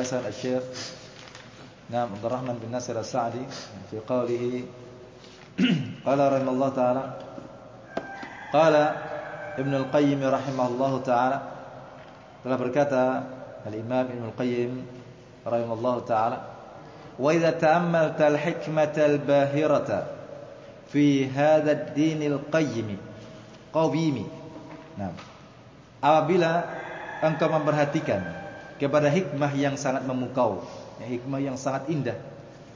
سأل الشيخ نعم عبد الرحمن بن ناصر السعدي في قوله قال رحمه الله تعالى قال ابن القيم رحمه الله تعالى telah berkata الإمام ابن القيم رحمه الله تعالى وإذا تأملت الحكمة الباهرة في هذا الدين القيم قويم نعم. Apabila engkau memperhatikan kepada hikmah yang sangat memukau, ya, hikmah yang sangat indah,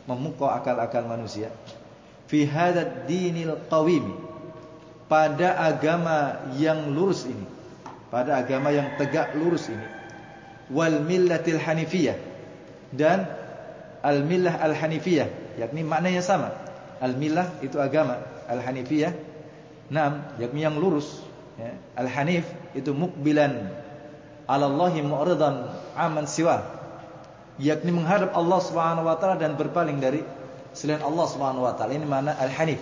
memukau akal-akal manusia. Fi hadad dinil qawim, pada agama yang lurus ini, pada agama yang tegak lurus ini, wal millatil hanifiyah dan al millah al hanifiyah, yakni maknanya sama. Al millah itu agama, al hanifiyah, nam, yakni yang lurus. Ya. Al hanif itu mukbilan alallahi mu'ridan aman siwa. Yakni menghadap Allah Subhanahu wa taala dan berpaling dari selain Allah Subhanahu wa taala. Ini mana al-hanif.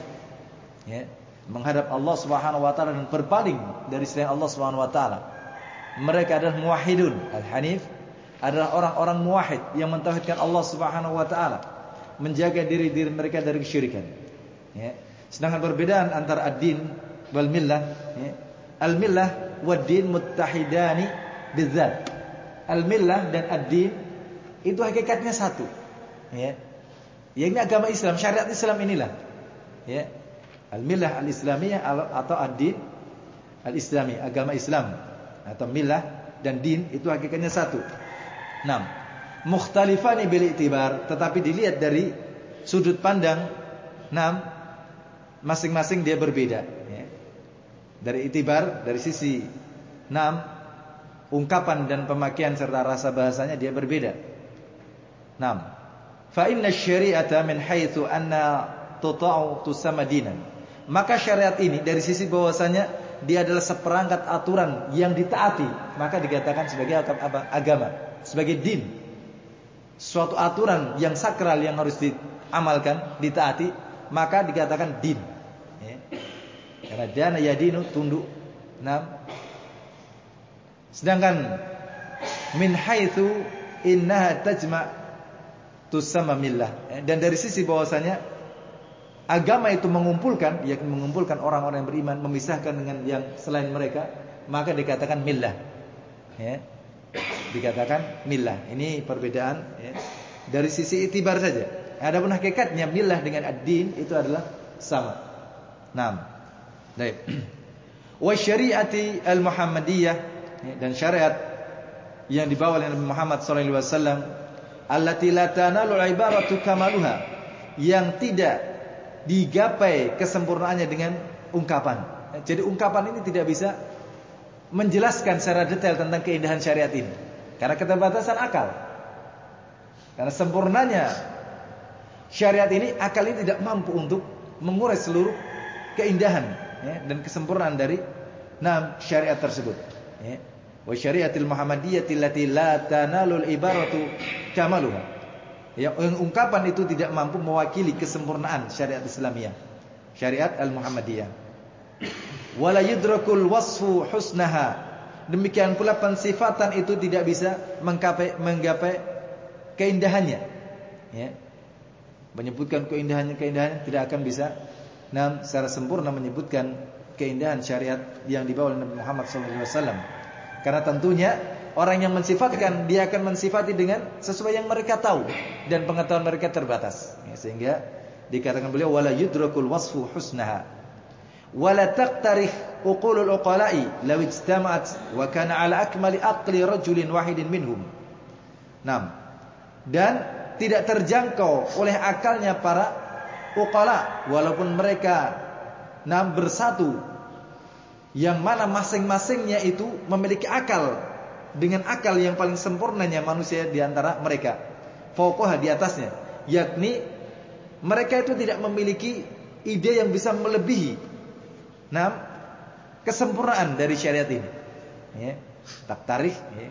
Ya. Menghadap Allah Subhanahu wa taala dan berpaling dari selain Allah Subhanahu wa taala. Mereka adalah muwahhidun. Al-hanif adalah orang-orang muwahhid yang mentauhidkan Allah Subhanahu wa taala. Menjaga diri-diri mereka dari kesyirikan. Ya. Sedangkan perbedaan antara ad-din wal millah ya. Al-millah wad-din muttahidani bizat. Al-millah dan ad-din itu hakikatnya satu. Ya. Ya ini agama Islam, syariat Islam inilah. Ya. Al-millah al-islamiyah atau ad-din al-islami, agama Islam atau millah dan din itu hakikatnya satu. 6. Mukhtalifani bil itibar, tetapi dilihat dari sudut pandang 6 masing-masing dia berbeda ya. Dari itibar, dari sisi 6 ungkapan dan pemakaian serta rasa bahasanya dia berbeda. Naam. Fa inna syari'ata min haitsu anna tuta'u tusamma dinan. Maka syariat ini dari sisi bahwasanya dia adalah seperangkat aturan yang ditaati, maka dikatakan sebagai agama, sebagai din. Suatu aturan yang sakral yang harus diamalkan, ditaati, maka dikatakan din. Ya. Karena dana yadinu tunduk. Nah, Sedangkan min haitsu innaha tajma' tusamma millah. Eh, dan dari sisi bahwasanya agama itu mengumpulkan, yakni mengumpulkan orang-orang yang beriman, memisahkan dengan yang selain mereka, maka dikatakan millah. Ya. Dikatakan millah. Ini perbedaan ya. Dari sisi itibar saja. Adapun hakikatnya millah dengan ad-din itu adalah sama. Naam. Baik. Wa syariati al-Muhammadiyah dan syariat yang dibawa oleh Nabi Muhammad wasallam allati la tanalu ibaratu kamaluha yang tidak digapai kesempurnaannya dengan ungkapan. Jadi ungkapan ini tidak bisa menjelaskan secara detail tentang keindahan syariat ini karena keterbatasan akal. Karena sempurnanya syariat ini akal ini tidak mampu untuk mengurai seluruh keindahan ya, dan kesempurnaan dari enam syariat tersebut. Ya wa syariatil muhammadiyyati allati la tanalul ibaratu kamaluha. Ya, ungkapan itu tidak mampu mewakili kesempurnaan syariat Islamiyah. Syariat al-Muhammadiyah. Wala yudrakul wasfu husnaha. Demikian pula pensifatan itu tidak bisa menggapai menggapai keindahannya. Ya. Menyebutkan keindahannya keindahannya tidak akan bisa nah, secara sempurna menyebutkan keindahan syariat yang dibawa oleh Nabi Muhammad SAW. Karena tentunya orang yang mensifatkan dia akan mensifati dengan sesuai yang mereka tahu dan pengetahuan mereka terbatas. Ya, sehingga dikatakan beliau wala yudrakul wasfu husnaha wala taqtarih uqulul uqala'i law ijtama'at wa kana ala akmali aqli rajulin wahidin minhum. Naam. Dan tidak terjangkau oleh akalnya para uqala walaupun mereka nam bersatu yang mana masing-masingnya itu memiliki akal dengan akal yang paling sempurnanya manusia di antara mereka. Fauqaha di atasnya, yakni mereka itu tidak memiliki ide yang bisa melebihi nah kesempurnaan dari syariat ini. Ya, tak tarikh ya.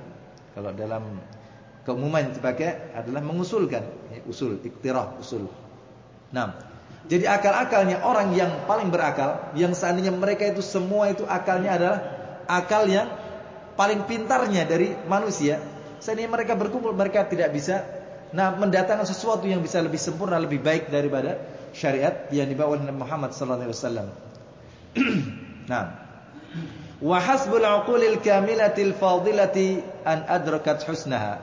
Kalau dalam keumuman dipakai adalah mengusulkan ya, usul, iktirah, usul. Nah, jadi akal-akalnya orang yang paling berakal, yang seandainya mereka itu semua itu akalnya adalah akal yang paling pintarnya dari manusia, Seandainya mereka berkumpul, mereka tidak bisa nah mendatangkan sesuatu yang bisa lebih sempurna, lebih baik daripada syariat yang dibawa oleh Muhammad wasallam. nah, wa hasbul uqulil kamilatil fadilati an adrakat husnaha.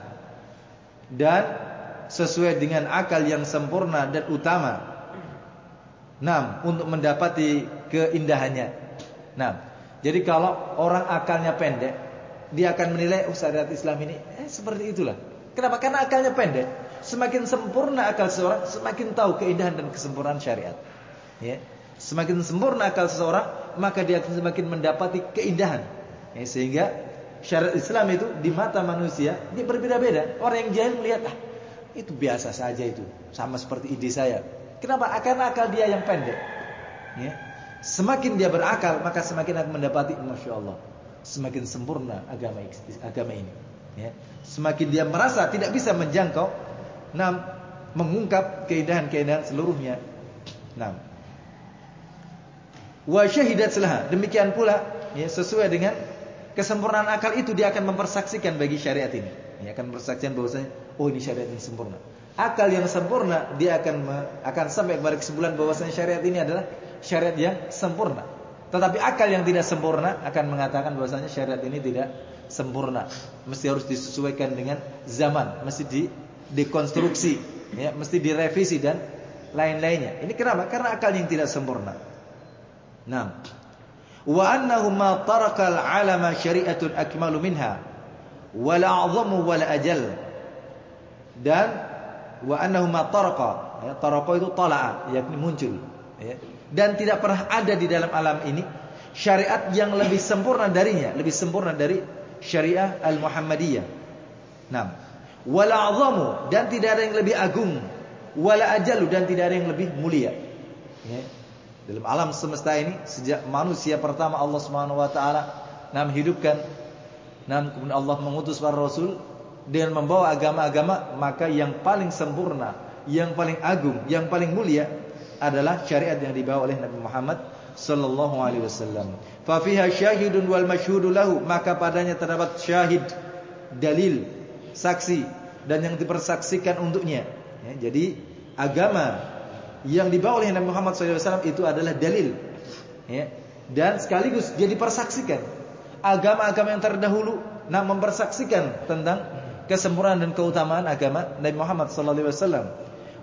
Dan sesuai dengan akal yang sempurna dan utama. Nah, untuk mendapati keindahannya. Nah, jadi kalau orang akalnya pendek, dia akan menilai oh syariat Islam ini eh, seperti itulah. Kenapa? Karena akalnya pendek. Semakin sempurna akal seseorang, semakin tahu keindahan dan kesempurnaan syariat. Ya. Semakin sempurna akal seseorang, maka dia akan semakin mendapati keindahan. Ya, sehingga syariat Islam itu di mata manusia dia berbeda-beda. Orang yang jahil melihat ah itu biasa saja itu, sama seperti ide saya. Kenapa? Karena akal dia yang pendek. Ya. Semakin dia berakal, maka semakin akan mendapati, masya Allah, semakin sempurna agama agama ini. Ya. Semakin dia merasa tidak bisa menjangkau, nam mengungkap keindahan-keindahan seluruhnya. Nam. Wa syahidat selaha. Demikian pula, ya, sesuai dengan kesempurnaan akal itu dia akan mempersaksikan bagi syariat ini. Dia akan mempersaksikan bahwasanya oh ini syariat ini sempurna. Akal yang sempurna dia akan akan sampai kepada kesimpulan bahwasanya syariat ini adalah syariat yang sempurna. Tetapi akal yang tidak sempurna akan mengatakan bahwasanya syariat ini tidak sempurna. Mesti harus disesuaikan dengan zaman, mesti di dekonstruksi, ya, mesti direvisi dan lain-lainnya. Ini kenapa? Karena akal yang tidak sempurna. Nah, wa annahu ma tarakal alama syari'atun akmalu minha wala a'zamu wala ajal dan wa annahu ma taraqa. Ya taraqa itu tala'a yakni muncul. Ya. Dan tidak pernah ada di dalam alam ini syariat yang lebih sempurna darinya lebih sempurna dari syariah al-muhammadiyah. Nah wala a'zamu dan tidak ada yang lebih agung. Wala ajalu dan tidak ada yang lebih mulia. Ya. Dalam alam semesta ini sejak manusia pertama Allah Subhanahu wa taala nam hidupkan. Nam kemudian Allah mengutus para rasul dengan membawa agama-agama maka yang paling sempurna, yang paling agung, yang paling mulia adalah syariat yang dibawa oleh Nabi Muhammad sallallahu alaihi wasallam. Fa fiha syahidun wal masyhudu lahu, maka padanya terdapat syahid, dalil, saksi dan yang dipersaksikan untuknya. Ya, jadi agama yang dibawa oleh Nabi Muhammad SAW itu adalah dalil ya. dan sekaligus dia dipersaksikan agama-agama yang terdahulu nak mempersaksikan tentang kesempurnaan dan keutamaan agama Nabi Muhammad SAW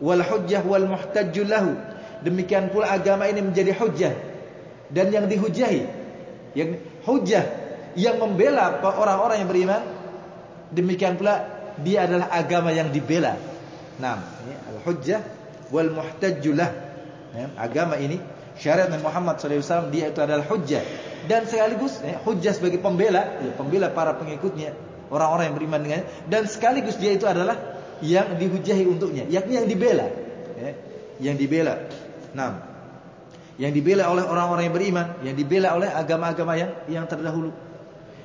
wal hujjah wal muhtajju lahu. Demikian pula agama ini menjadi hujjah. Dan yang dihujahi yang hujjah yang membela orang-orang yang beriman demikian pula dia adalah agama yang dibela. Ini al hujjah wal muhtajjulah ya, agama ini syariat Nabi Muhammad SAW dia itu adalah hujjah. Dan sekaligus ya, hujjah sebagai pembela ya, pembela para pengikutnya orang-orang yang beriman dengannya. Dan sekaligus dia itu adalah yang dihujahi untuknya. Yakni yang dibela. Ya, yang dibela. Nah yang dibela oleh orang-orang yang beriman. Yang dibela oleh agama-agama yang yang terdahulu.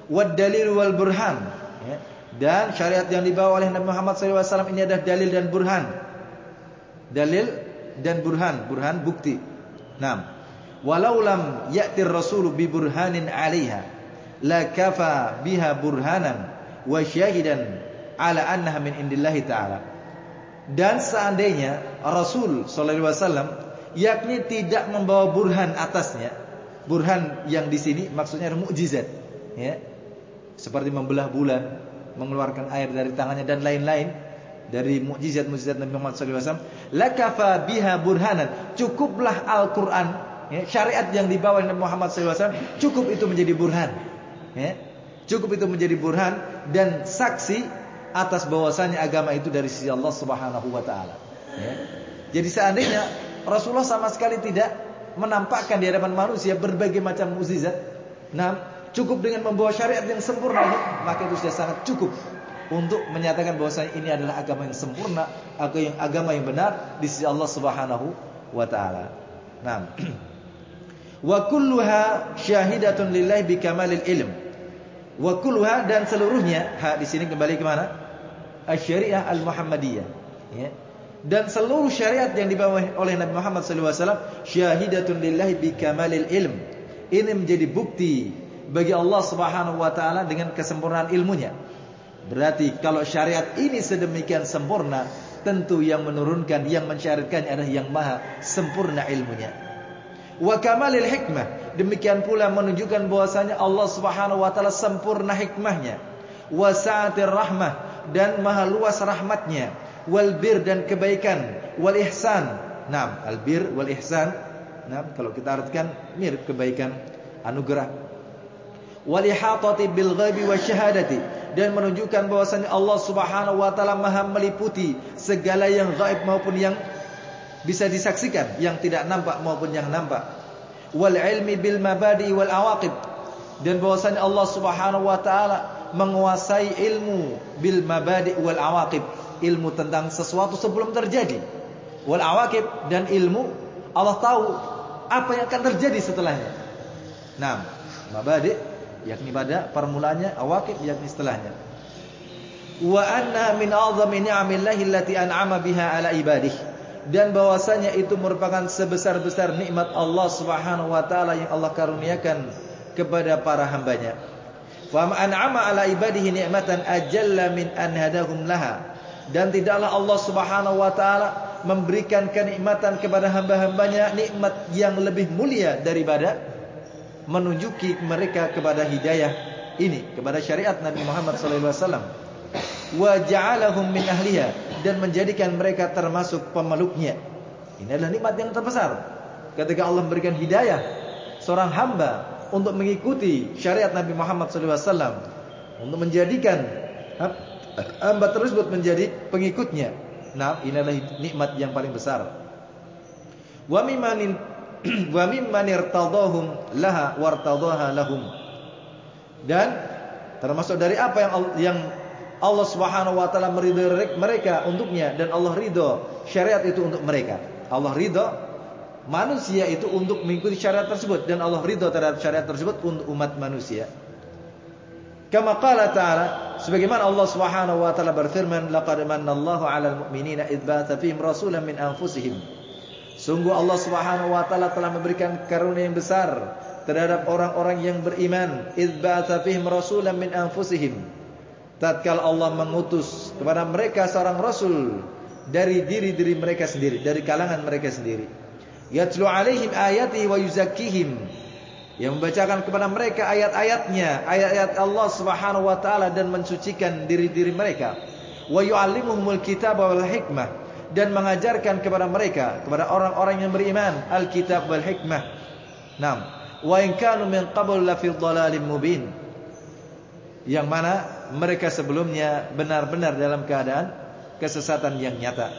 Wad dalil wal burhan. Ya, dan syariat yang dibawa oleh Nabi Muhammad SAW ini adalah dalil dan burhan. Dalil dan burhan, burhan bukti. Naam. Walau lam ya'tir rasulu bi burhanin 'alaiha la kafa biha burhanan wa syahidan ala annaha min indillahi ta'ala. Dan seandainya Rasul sallallahu alaihi wasallam yakni tidak membawa burhan atasnya, burhan yang di sini maksudnya mukjizat, ya. Seperti membelah bulan, mengeluarkan air dari tangannya dan lain-lain dari mukjizat-mukjizat Nabi Muhammad SAW. Lakafa biha burhanan. Cukuplah Al-Quran. Ya, syariat yang dibawa Nabi Muhammad SAW. Cukup itu menjadi burhan. Ya, cukup itu menjadi burhan. Dan saksi atas bahwasannya agama itu dari sisi Allah Subhanahu Wa Taala. Ya. Jadi seandainya Rasulullah sama sekali tidak menampakkan di hadapan manusia berbagai macam mukjizat, nah cukup dengan membawa syariat yang sempurna maka itu sudah sangat cukup untuk menyatakan bahwa ini adalah agama yang sempurna, agama yang benar di sisi Allah Subhanahu wa taala. Naam. Wa kulluha syahidatun lillahi bikamalil ilm. Wa kulluha dan seluruhnya, ha di sini kembali ke mana? Asy-syariah al-Muhammadiyah, ya. Dan seluruh syariat yang dibawa oleh Nabi Muhammad SAW syahidatun lillahi bikamalil ilm. Ini menjadi bukti bagi Allah Subhanahu wa taala dengan kesempurnaan ilmunya Berarti kalau syariat ini sedemikian sempurna, tentu yang menurunkan, yang mensyariatkan adalah yang maha sempurna ilmunya. Wa kamalil hikmah. Demikian pula menunjukkan bahwasanya Allah Subhanahu wa taala sempurna hikmahnya. Wa sa'atir rahmah dan maha luas rahmatnya. Wal bir dan kebaikan, wal ihsan. Naam, al bir wal ihsan. Naam, kalau kita artikan mirip kebaikan, anugerah. Wal ihatati bil ghaibi wasyahadati dan menunjukkan bahwasanya Allah Subhanahu wa taala Maha meliputi segala yang gaib maupun yang bisa disaksikan, yang tidak nampak maupun yang nampak. Wal ilmi bil mabadi wal awaqib. Dan bahwasanya Allah Subhanahu wa taala menguasai ilmu bil mabadi wal awaqib, ilmu tentang sesuatu sebelum terjadi. Wal awaqib dan ilmu Allah tahu apa yang akan terjadi setelahnya. Nah, mabadi yakni pada permulaannya awakib yakni setelahnya. Wa anna min a'zami ni'amillahi allati an'ama biha ala ibadih dan bahwasanya itu merupakan sebesar-besar nikmat Allah Subhanahu wa taala yang Allah karuniakan kepada para hambanya. Wa an'ama ala ibadihi ni'matan ajalla min an hadahum laha. Dan tidaklah Allah Subhanahu wa taala memberikan kenikmatan kepada hamba-hambanya nikmat yang lebih mulia daripada menunjuki mereka kepada hidayah ini kepada syariat Nabi Muhammad sallallahu alaihi wasallam wa ja'alahum min ahliha. Dan menjadikan mereka termasuk pemeluknya. Ini adalah nikmat yang terbesar. Ketika Allah memberikan hidayah seorang hamba untuk mengikuti syariat Nabi Muhammad wasallam untuk menjadikan hamba tersebut menjadi pengikutnya. Nah ini adalah nikmat yang paling besar. Wa mimman wa mimman irtadahum laha wartadaha lahum. Dan termasuk dari apa yang yang Allah Subhanahu wa taala meridhai mereka untuknya dan Allah ridho syariat itu untuk mereka. Allah ridho manusia itu untuk mengikuti syariat tersebut dan Allah ridho terhadap syariat tersebut untuk umat manusia. Kama qala ta'ala sebagaimana Allah Subhanahu wa taala berfirman laqad manallahu 'alal mu'minina id ba'atha fihim rasulan min anfusihim Sungguh Allah Subhanahu wa taala telah memberikan karunia yang besar terhadap orang-orang yang beriman. Idz ba'atsa fihim rasulan min anfusihim. Tatkala Allah mengutus kepada mereka seorang rasul dari diri-diri mereka sendiri, dari kalangan mereka sendiri. Yatlu alaihim ayati wa yuzakkihim. Yang membacakan kepada mereka ayat-ayatnya, ayat-ayat Allah Subhanahu wa taala dan mensucikan diri-diri mereka. Wa yu'allimuhumul kitaba wal hikmah dan mengajarkan kepada mereka kepada orang-orang yang beriman Alkitab wal hikmah. Naam. Wa in kanu min qabl la fi dhalalin mubin. Yang mana mereka sebelumnya benar-benar dalam keadaan kesesatan yang nyata.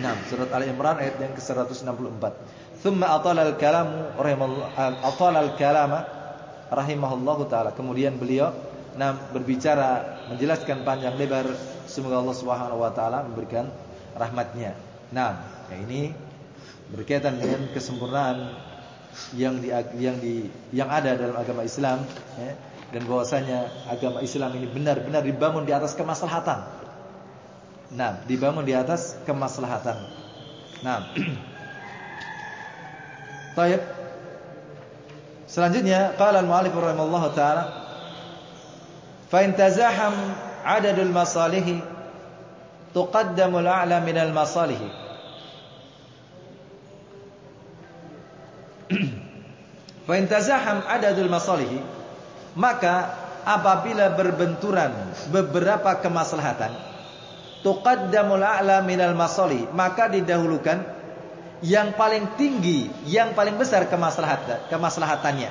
Naam, surat Al Imran ayat yang ke-164. Thumma atala al-kalamu atala al-kalama rahimahullahu taala. Kemudian beliau nam berbicara menjelaskan panjang lebar semoga Allah Subhanahu wa taala memberikan rahmatnya. Nah, ya ini berkaitan dengan kesempurnaan yang di yang di yang ada dalam agama Islam ya, dan bahwasanya agama Islam ini benar-benar dibangun di atas kemaslahatan. Nah, dibangun di atas kemaslahatan. Nah. Baik. Selanjutnya qala al-mu'allif rahimallahu taala fa in tazaham 'adadul masalih tuqaddamul a'la minal masalih. Fa in tazaham adadul masalih, maka apabila berbenturan beberapa kemaslahatan, tuqaddamul a'la minal masalih, maka didahulukan yang paling tinggi, yang paling besar kemaslahatan, kemaslahatannya.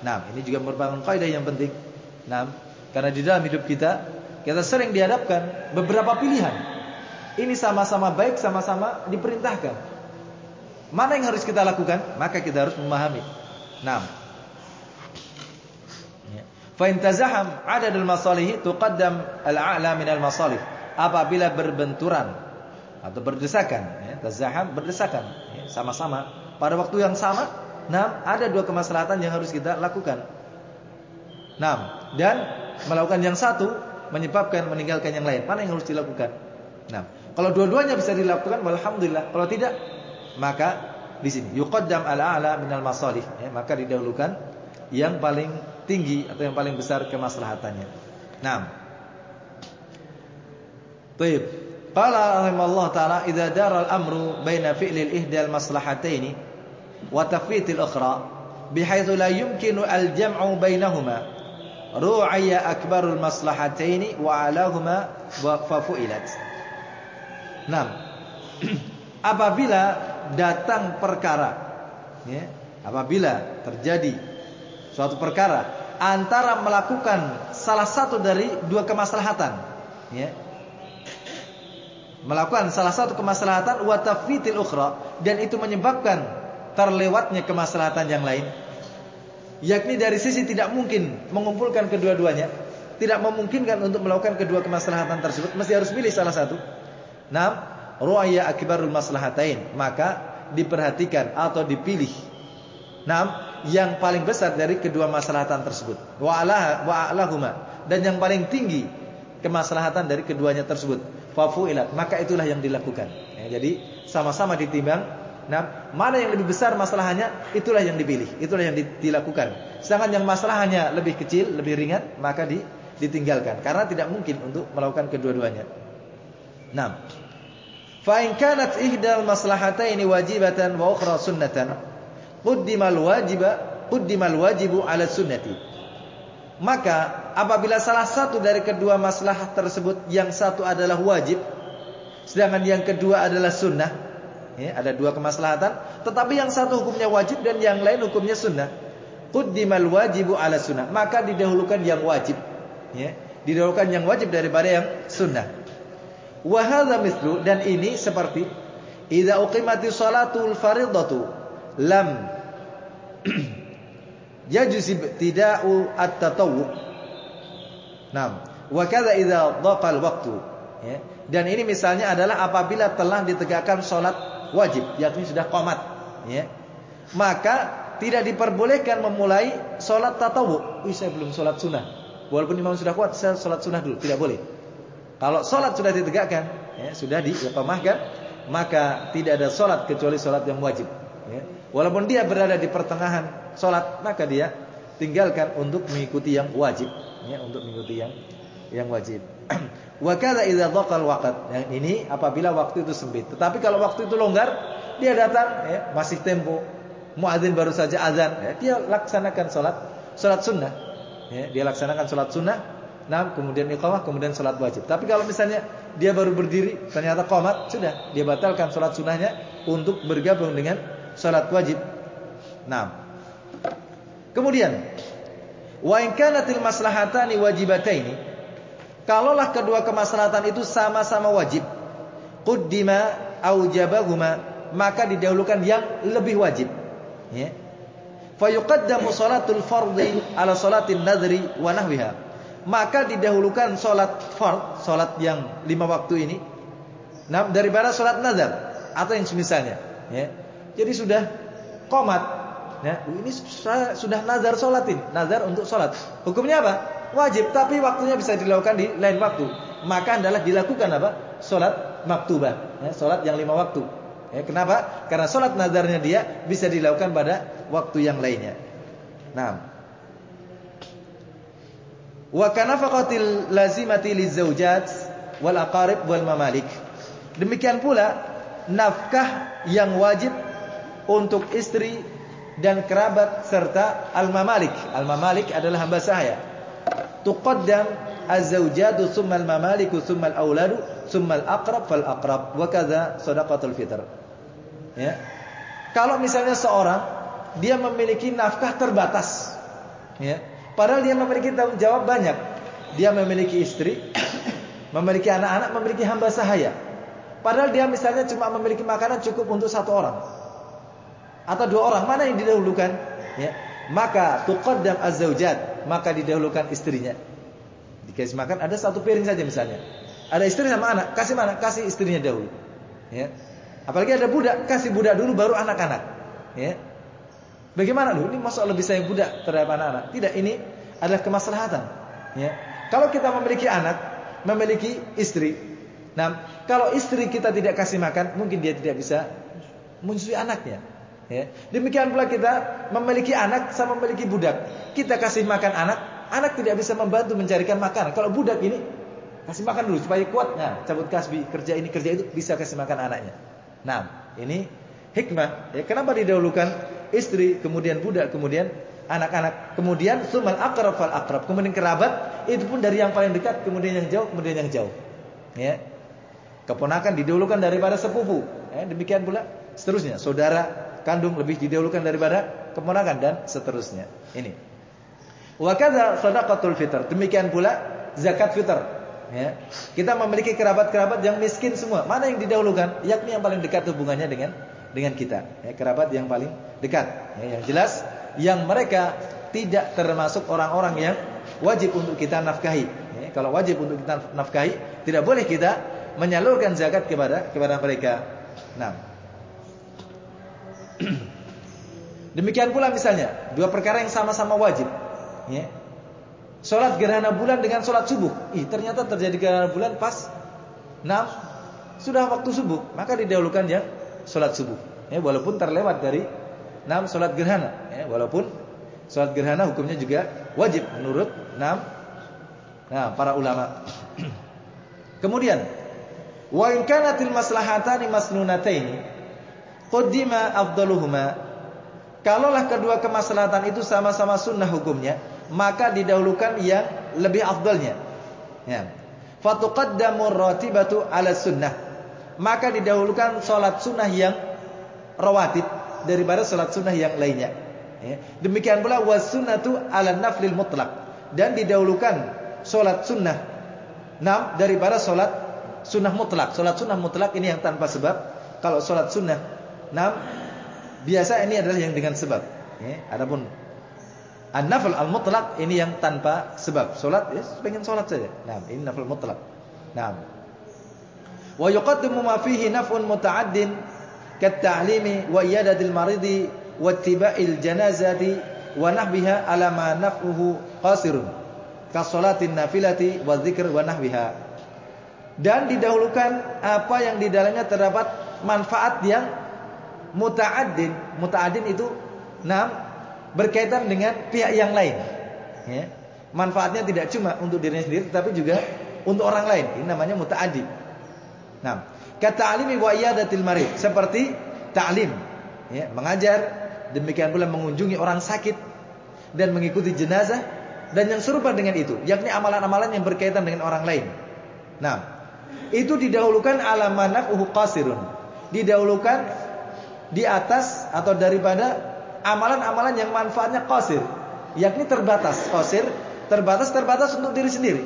Nah, ini juga merupakan kaidah yang penting. Nah, karena di dalam hidup kita kita sering dihadapkan beberapa pilihan. Ini sama-sama baik, sama-sama diperintahkan. Mana yang harus kita lakukan? Maka kita harus memahami. Nah. Fa tazaham adadul masalih tuqaddam al-a'la min al-masalih. Apabila berbenturan atau berdesakan, ya, tazaham berdesakan, ya, sama-sama pada waktu yang sama, nah ada dua kemaslahatan yang harus kita lakukan. Nah, dan melakukan yang satu menyebabkan meninggalkan yang lain. Mana yang harus dilakukan? Nah, kalau dua-duanya bisa dilakukan, alhamdulillah. Kalau tidak, maka di sini yuqaddam ala-ala minal masalih, ya, maka didahulukan yang paling tinggi atau yang paling besar kemaslahatannya. Nah, Baik. Qala rahimallahu taala idza dara al-amru baina fi'li al-ihdal maslahataini wa tafwit al-ukhra bihaythu la yumkinu al-jam'u bainahuma ru'aya akbarul maslahataini wa alahuma fa fu'ilat. Naam. Apabila datang perkara ya, apabila terjadi suatu perkara antara melakukan salah satu dari dua kemaslahatan ya, melakukan salah satu kemaslahatan wa tafwitil ukhra dan itu menyebabkan terlewatnya kemaslahatan yang lain. Yakni dari sisi tidak mungkin mengumpulkan kedua-duanya tidak memungkinkan untuk melakukan kedua kemaslahatan tersebut mesti harus pilih salah satu. Nah ru'ya akbarul maslahatain maka diperhatikan atau dipilih. Nah yang paling besar dari kedua maslahatan tersebut. Wa ala wa alahuma. Dan yang paling tinggi kemaslahatan dari keduanya tersebut. Fafuilat maka itulah yang dilakukan. Ya, jadi sama-sama ditimbang. Nah mana yang lebih besar masalahnya? Itulah yang dipilih. Itulah yang dilakukan. Sedangkan yang masalahnya lebih kecil lebih ringan maka di, ditinggalkan. Karena tidak mungkin untuk melakukan kedua-duanya. Nah. Fa in kanat ihdal maslahataini wajibatan wa ukhra sunnatan quddimal wajiba quddimal wajibu ala sunnati. Maka apabila salah satu dari kedua masalah tersebut yang satu adalah wajib sedangkan yang kedua adalah sunnah ya, ada dua kemaslahatan tetapi yang satu hukumnya wajib dan yang lain hukumnya sunnah. Quddimal wajibu ala sunnah. Maka didahulukan yang wajib ya didahulukan yang wajib daripada yang sunnah. Wa hadza mithlu dan ini seperti idza uqimati salatul fardhatu lam yajzib tida'u at-tatawwu. Naam. Wa kadza idza dhaqal waqtu. Ya. Dan ini misalnya adalah apabila telah ditegakkan salat wajib, yakni sudah qomat, ya. Maka tidak diperbolehkan memulai salat tatawwu. Wih, saya belum salat sunnah. Walaupun imam sudah kuat, saya salat sunnah dulu, tidak boleh. Kalau salat sudah ditegakkan, ya, sudah diqamahkan, maka tidak ada salat kecuali salat yang wajib, ya. Walaupun dia berada di pertengahan sholat, maka dia tinggalkan untuk mengikuti yang wajib, ya, untuk mengikuti yang yang wajib. Wa kadza idza dhaqal waqt. Yang ini apabila waktu itu sempit. Tetapi kalau waktu itu longgar, dia datang ya, masih tempo. Muadzin baru saja azan, ya, dia laksanakan sholat sholat sunnah. Ya, dia laksanakan sholat sunnah. Nah, kemudian iqamah, kemudian sholat wajib. Tapi kalau misalnya dia baru berdiri, ternyata qomat, sudah dia batalkan sholat sunnahnya untuk bergabung dengan salat wajib. Nah. Kemudian wa in kanatil maslahatani wajibataini kalaulah kedua kemaslahatan itu sama-sama wajib quddima aujabahuma maka didahulukan yang lebih wajib. Ya. Fa yuqaddamu salatul fardhi ala salatin nadri wa nahwiha. Maka didahulukan salat fard salat yang lima waktu ini nah daripada salat nazar atau yang semisalnya. Ya jadi sudah komat. Ya, ini sudah nazar sholatin, nazar untuk sholat. Hukumnya apa? Wajib, tapi waktunya bisa dilakukan di lain waktu. Maka adalah dilakukan apa? Sholat maktubah, ya, sholat yang lima waktu. Ya, kenapa? Karena sholat nazarnya dia bisa dilakukan pada waktu yang lainnya. Nah, wa kanafaqatil lazimati lizaujat wal aqarib wal mamalik. Demikian pula nafkah yang wajib untuk istri dan kerabat serta al-mamalik. Al-mamalik adalah hamba sahaya. Tuqaddam az-zawjatu thumma al-mamaliku thumma al-auladu thumma al-aqrab fal aqrab wa kadza shadaqatul fitr. Ya. Kalau misalnya seorang dia memiliki nafkah terbatas, ya. Padahal dia memiliki tanggung jawab banyak. Dia memiliki istri, memiliki anak-anak, memiliki hamba sahaya. Padahal dia misalnya cuma memiliki makanan cukup untuk satu orang atau dua orang mana yang didahulukan? Ya. Maka tuqaddam az-zaujat maka didahulukan istrinya. Dikasih makan ada satu piring saja misalnya. Ada istri sama anak kasih mana? Kasih istrinya dahulu. Ya. Apalagi ada budak kasih budak dulu baru anak-anak. Ya. Bagaimana lu ini masuk lebih sayang budak terhadap anak-anak. Tidak ini adalah kemaslahatan. Ya. Kalau kita memiliki anak memiliki istri nah kalau istri kita tidak kasih makan mungkin dia tidak bisa menyusui anaknya Ya. Demikian pula kita memiliki anak sama memiliki budak. Kita kasih makan anak, anak tidak bisa membantu mencarikan makanan. Kalau budak ini Kasih makan dulu supaya kuat. Nah, cabut kasbi, kerja ini, kerja itu bisa kasih makan anaknya. Nah, ini hikmah. Ya, kenapa didahulukan istri, kemudian budak, kemudian anak-anak, kemudian sumal akrab fal akrab, kemudian kerabat, itu pun dari yang paling dekat, kemudian yang jauh, kemudian yang jauh. Ya. Keponakan didahulukan daripada sepupu. Ya, demikian pula seterusnya. Saudara kandung lebih didahulukan daripada keponakan dan seterusnya. Ini. Wa kadza sadaqatul fitr. Demikian pula zakat fitr. Ya. Kita memiliki kerabat-kerabat yang miskin semua. Mana yang didahulukan? Yakni yang paling dekat hubungannya dengan dengan kita. Ya, kerabat yang paling dekat. Ya, yang jelas yang mereka tidak termasuk orang-orang yang wajib untuk kita nafkahi. Ya, kalau wajib untuk kita nafkahi, tidak boleh kita menyalurkan zakat kepada kepada mereka. Nah. Demikian pula misalnya dua perkara yang sama-sama wajib, ya. Salat gerhana bulan dengan salat subuh. Ih, ternyata terjadi gerhana bulan pas 6 sudah waktu subuh, maka didahulukan yang salat subuh. Ya, walaupun terlewat dari enam salat gerhana ya, walaupun salat gerhana hukumnya juga wajib menurut enam nah para ulama. Kemudian wa in kanatil maslahatani masnunataini qaddima afdaluhuma Kalaulah kedua kemaslahatan itu sama-sama sunnah hukumnya, maka didahulukan yang lebih afdalnya. Ya. Fatuqaddamu ratibatu ala sunnah. Maka didahulukan salat sunnah yang rawatib daripada salat sunnah yang lainnya. Ya. Demikian pula wasunnatu ala naflil mutlak dan didahulukan salat sunnah enam daripada salat sunnah mutlak. Salat sunnah mutlak ini yang tanpa sebab. Kalau salat sunnah Nah, biasa ini adalah yang dengan sebab. Ya, adapun an-nafl al-mutlaq ini yang tanpa sebab. Salat ya pengen salat saja. Nah, ini Nafal. mutlaq. Nah. Wa yuqaddimu ma fihi naf'un muta'addin kat-ta'limi wa iyadatil maridi wa tiba'il janazati wa nahbiha ala ma naf'uhu qasirun. Kasolatin nafilati wa dzikr wa nahbiha. Dan didahulukan apa yang di dalamnya terdapat manfaat yang muta'addin. Muta'addin itu enam berkaitan dengan pihak yang lain. Ya. manfaatnya tidak cuma untuk dirinya sendiri tapi juga untuk orang lain. Ini namanya muta'addin. Nah Kata'alimi wa iyadatil marid, seperti ta'lim, ya, mengajar, demikian pula mengunjungi orang sakit dan mengikuti jenazah dan yang serupa dengan itu, yakni amalan-amalan yang berkaitan dengan orang lain. Nah, itu didahulukan ala manafuhu qasirun. Didahulukan di atas atau daripada amalan-amalan yang manfaatnya qasir, yakni terbatas. Qasir terbatas terbatas untuk diri sendiri.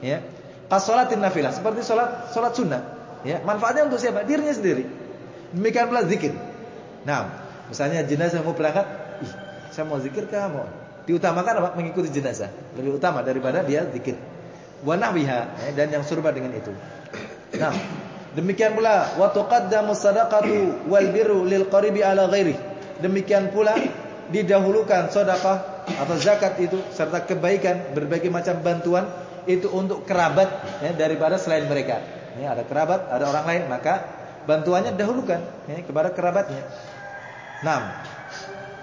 Ya. Kas nafilah, seperti salat salat sunnah. Ya, manfaatnya untuk siapa? Dirinya sendiri. Demikian pula zikir. Nah, misalnya jenazah mau berangkat, ih, saya mau zikir kah mau? Diutamakan apa? Mengikuti jenazah. Lebih utama daripada dia zikir. Nahwiha ya, dan yang serupa dengan itu. Nah, demikian pula wa tuqaddamu sadaqatu wal birru lil qaribi ala ghairi. Demikian pula didahulukan sedekah atau zakat itu serta kebaikan berbagai macam bantuan itu untuk kerabat ya, daripada selain mereka ya, ada kerabat, ada orang lain, maka bantuannya dahulukan ya, kepada kerabatnya. Naam.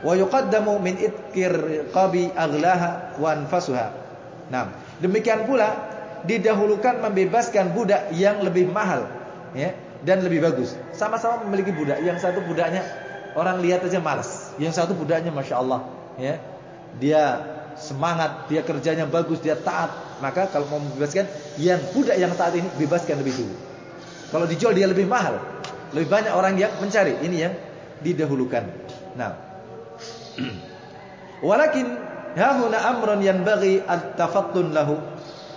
Wa yuqaddamu min itkir qabi aghlaha wa anfasuha. Naam. Demikian pula didahulukan membebaskan budak yang lebih mahal ya dan lebih bagus. Sama-sama memiliki budak. Yang satu budaknya orang lihat aja malas. Yang satu budaknya Masya Allah ya. Dia semangat, dia kerjanya bagus, dia taat. Maka kalau mau membebaskan yang budak yang taat ini bebaskan lebih dulu. Kalau dijual dia lebih mahal. Lebih banyak orang yang mencari. Ini yang didahulukan. Nah. Walakin hahuna amrun bagi at-tafattun lahu.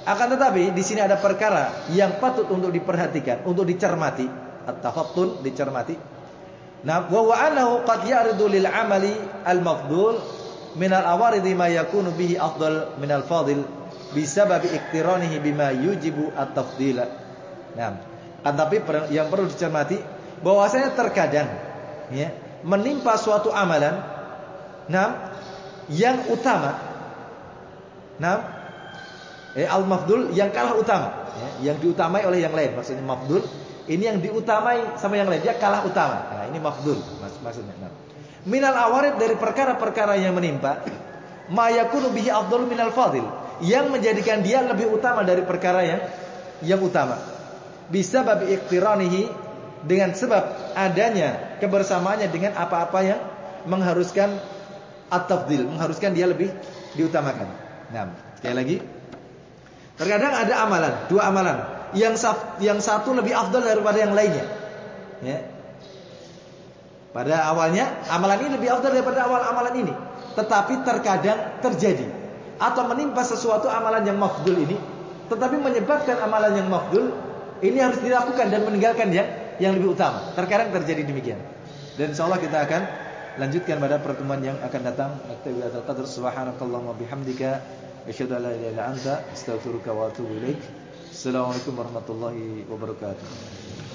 Akan tetapi di sini ada perkara yang patut untuk diperhatikan, untuk dicermati. At-tafattun dicermati. Nah, wa wa annahu qad ya'ridu lil amali al-mafdul minal awaridi ma yakunu bihi afdal minal fadil bisababi iktiranihi bima yujibu at-tafdila. Nah, kan tapi yang perlu dicermati bahwasanya terkadang ya, menimpa suatu amalan nah yang utama nah eh, al-mafdul yang kalah utama ya, yang diutamai oleh yang lain maksudnya mafdul ini yang diutamai sama yang lain dia kalah utama nah ini mafdul maksudnya nah minal awarid dari perkara-perkara yang menimpa mayakunu bihi afdalu minal fadil yang menjadikan dia lebih utama dari perkara yang yang utama. Bisa babi iqtiranihi dengan sebab adanya kebersamaannya dengan apa-apa yang mengharuskan at-tafdil, mengharuskan dia lebih diutamakan. Nah, sekali lagi. Terkadang ada amalan, dua amalan, yang yang satu lebih afdal daripada yang lainnya. Ya. Pada awalnya amalan ini lebih afdal daripada awal amalan ini, tetapi terkadang terjadi atau menimpa sesuatu amalan yang mafdul ini, tetapi menyebabkan amalan yang mafdul ini harus dilakukan dan meninggalkan yang yang lebih utama. Terkadang terjadi demikian. Dan insyaallah kita akan lanjutkan pada pertemuan yang akan datang. Aktivitas qadar subhanakallahumma bihamdika asyhadu an la ilaha illa anta astaghfiruka wa atubu ilaik. Assalamualaikum warahmatullahi wabarakatuh.